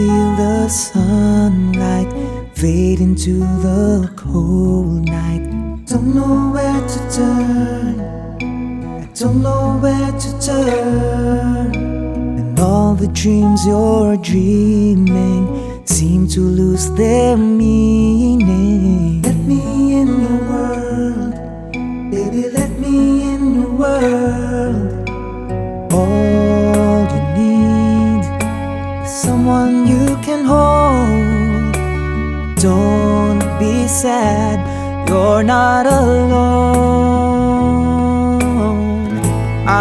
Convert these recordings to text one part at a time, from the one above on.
the sunlight fade into the cold night. Don't know where to turn. I don't know where to turn. And all the dreams you're dreaming seem to lose their meaning. Let me in your world, baby. Let me in your world. All you need is someone hold. Don't be sad, you're not alone.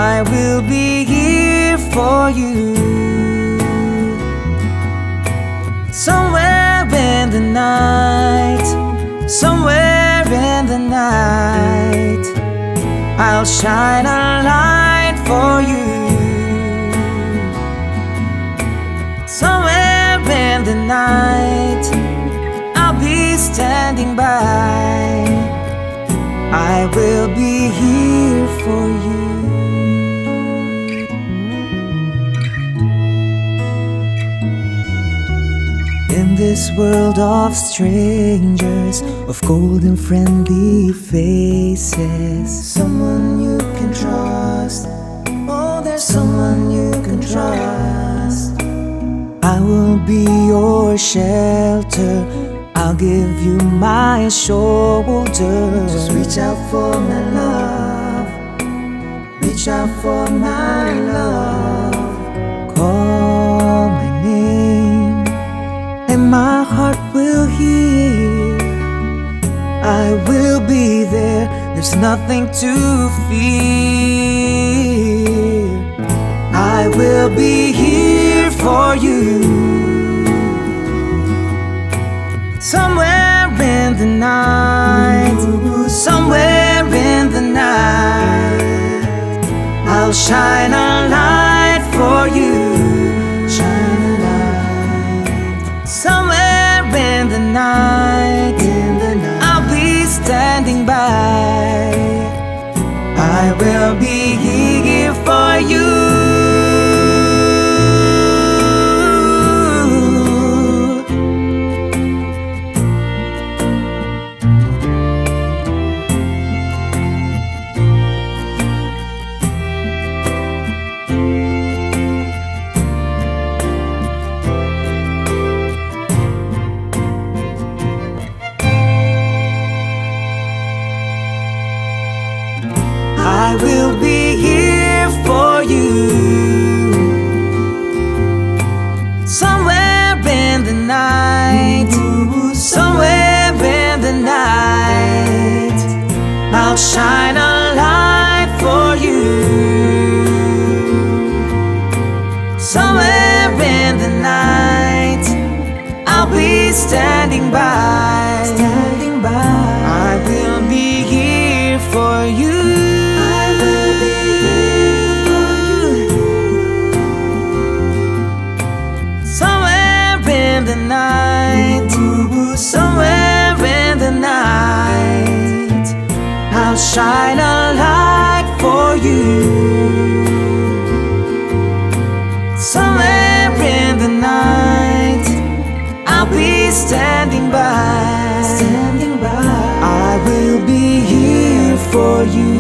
I will be here for you. Somewhere in the night, somewhere in the night, I'll shine a light the night, I'll be standing by. I will be here for you. In this world of strangers, of cold and friendly faces, someone you can trust. Oh, there's someone you can trust. Be your shelter. I'll give you my shoulder. Just reach out for my love. Reach out for my love. Call my name, and my heart will hear. I will be there. There's nothing to fear. I will be here for you. Somewhere in the night, somewhere in the night, I'll shine a light for you. Shine a light. Somewhere in the night, in the night, I'll be standing by. I will be here for you. Somewhere in the night, I'll be standing by. Standing by. I will be here for you. I will be here for you. Somewhere in the night, somewhere in the night, I'll shine a light be standing by. Standing by. I will be here for you.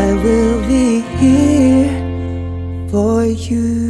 I will be here for you.